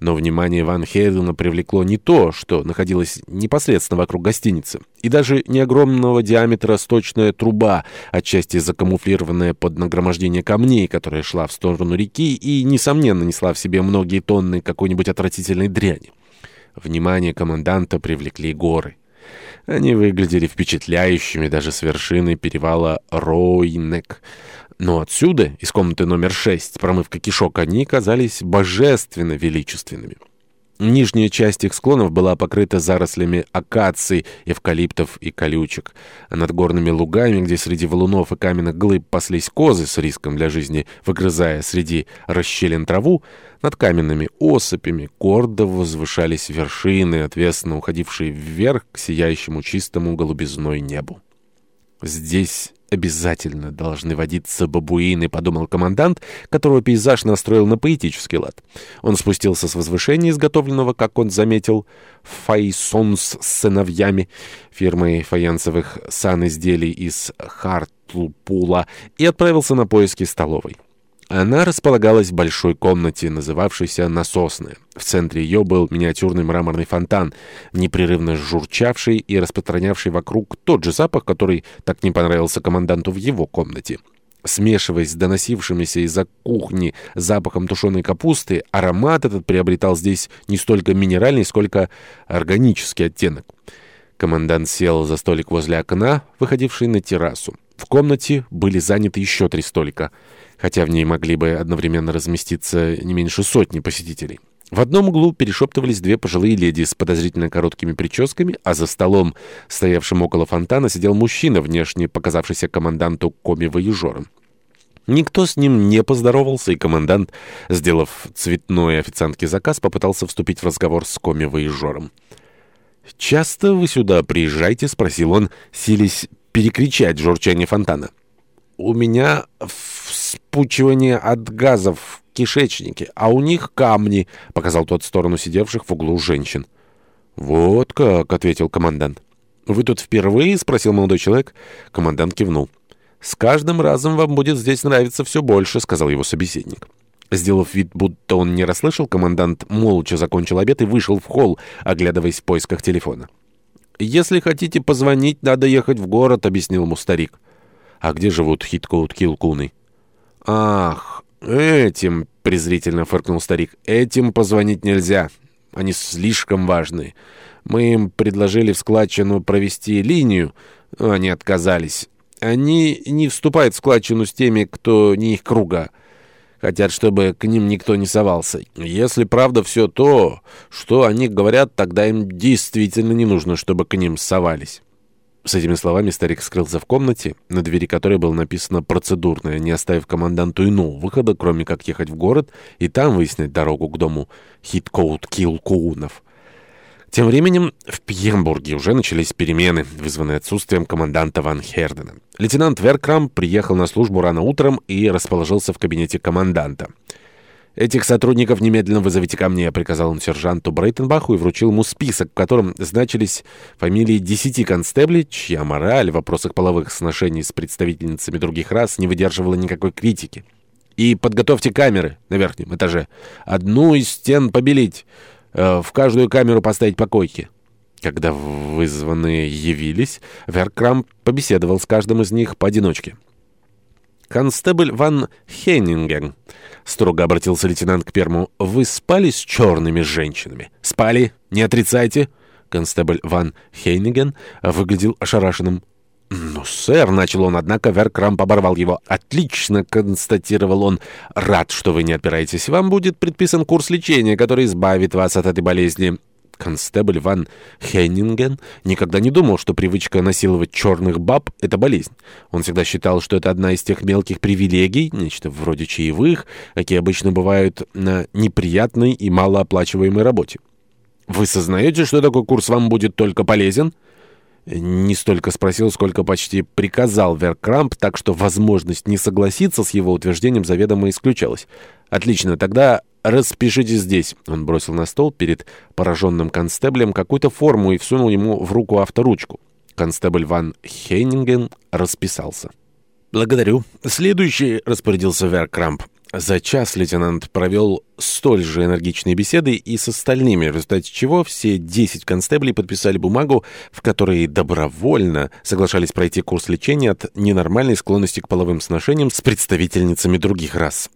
Но внимание Ван Хейвена привлекло не то, что находилось непосредственно вокруг гостиницы, и даже не огромного диаметра сточная труба, отчасти закамуфлированная под нагромождение камней, которая шла в сторону реки и, несомненно, несла в себе многие тонны какой-нибудь отвратительной дряни. Внимание команданта привлекли горы. Они выглядели впечатляющими даже с вершины перевала Ройнек. Но отсюда, из комнаты номер 6, промывка кишок, они казались божественно величественными. Нижняя часть их склонов была покрыта зарослями акаций, эвкалиптов и колючек. А над горными лугами, где среди валунов и каменных глыб паслись козы с риском для жизни, выгрызая среди расщелин траву, над каменными осыпями гордо возвышались вершины, отвесно уходившие вверх к сияющему чистому голубизной небу. Здесь обязательно должны водиться бабуины», — подумал командант, которого пейзаж настроил на поэтический лад. Он спустился с возвышения, изготовленного, как он заметил, «Файсон с сыновьями» фирмой фаянсовых сан-изделий из Хартлпула и отправился на поиски столовой. Она располагалась в большой комнате, называвшейся «Насосная». В центре ее был миниатюрный мраморный фонтан, непрерывно журчавший и распространявший вокруг тот же запах, который так не понравился команданту в его комнате. Смешиваясь с доносившимися из-за кухни запахом тушеной капусты, аромат этот приобретал здесь не столько минеральный, сколько органический оттенок. Командант сел за столик возле окна, выходивший на террасу. В комнате были заняты еще три столика — хотя в ней могли бы одновременно разместиться не меньше сотни посетителей. В одном углу перешептывались две пожилые леди с подозрительно короткими прическами, а за столом, стоявшим около фонтана, сидел мужчина, внешне показавшийся команданту коми-воежором. Никто с ним не поздоровался, и командант, сделав цветной официантке заказ, попытался вступить в разговор с коми-воежором. «Часто вы сюда приезжаете?» — спросил он, сились перекричать журчание фонтана. «У меня вспучивание от газов в кишечнике, а у них камни», — показал тот в сторону сидевших в углу женщин. «Вот как», — ответил командант. «Вы тут впервые?» — спросил молодой человек. Командант кивнул. «С каждым разом вам будет здесь нравиться все больше», — сказал его собеседник. Сделав вид, будто он не расслышал, командант молча закончил обед и вышел в холл, оглядываясь в поисках телефона. «Если хотите позвонить, надо ехать в город», — объяснил ему старик. «А где живут Хиткоут-Килкуны?» «Ах, этим!» — презрительно фыркнул старик. «Этим позвонить нельзя. Они слишком важны. Мы им предложили в складчину провести линию, но они отказались. Они не вступают в складчину с теми, кто не их круга. Хотят, чтобы к ним никто не совался. Если правда все то, что они говорят, тогда им действительно не нужно, чтобы к ним совались». С этими словами старик скрылся в комнате, на двери которой было написано «процедурное», не оставив команданту иного выхода, кроме как ехать в город и там выяснять дорогу к дому Хиткоут Килкоунов. Тем временем в Пьембурге уже начались перемены, вызванные отсутствием команданта Ван Хердена. Лейтенант Веркрам приехал на службу рано утром и расположился в кабинете команданта. «Этих сотрудников немедленно вызовите ко мне», — приказал он сержанту Брейтенбаху и вручил ему список, в котором значились фамилии десяти констеблей, чья мораль в вопросах половых сношений с представительницами других рас не выдерживала никакой критики. «И подготовьте камеры на верхнем этаже. Одну из стен побелить, э, в каждую камеру поставить покойки. Когда вызванные явились, Веркрам побеседовал с каждым из них поодиночке констебль Ван Хеннинген. Строго обратился лейтенант к Перму. «Вы спали с черными женщинами?» «Спали, не отрицайте!» Констебль Ван Хейниген выглядел ошарашенным. «Ну, сэр», — начал он, однако Веркрамп оборвал его. «Отлично», — констатировал он. «Рад, что вы не отпираетесь. Вам будет предписан курс лечения, который избавит вас от этой болезни констебль Ван Хеннинген никогда не думал, что привычка насиловать черных баб — это болезнь. Он всегда считал, что это одна из тех мелких привилегий, нечто вроде чаевых, какие обычно бывают на неприятной и малооплачиваемой работе. «Вы сознаете, что такой курс вам будет только полезен?» Не столько спросил, сколько почти приказал Веркрамп, так что возможность не согласиться с его утверждением заведомо исключалась. «Отлично, тогда «Распишитесь здесь». Он бросил на стол перед пораженным констеблем какую-то форму и всунул ему в руку авторучку. Констебль Ван Хейнинген расписался. «Благодарю. Следующий», — распорядился Веркрамп. За час лейтенант провел столь же энергичные беседы и с остальными, в результате чего все 10 констеблей подписали бумагу, в которой добровольно соглашались пройти курс лечения от ненормальной склонности к половым сношениям с представительницами других рас.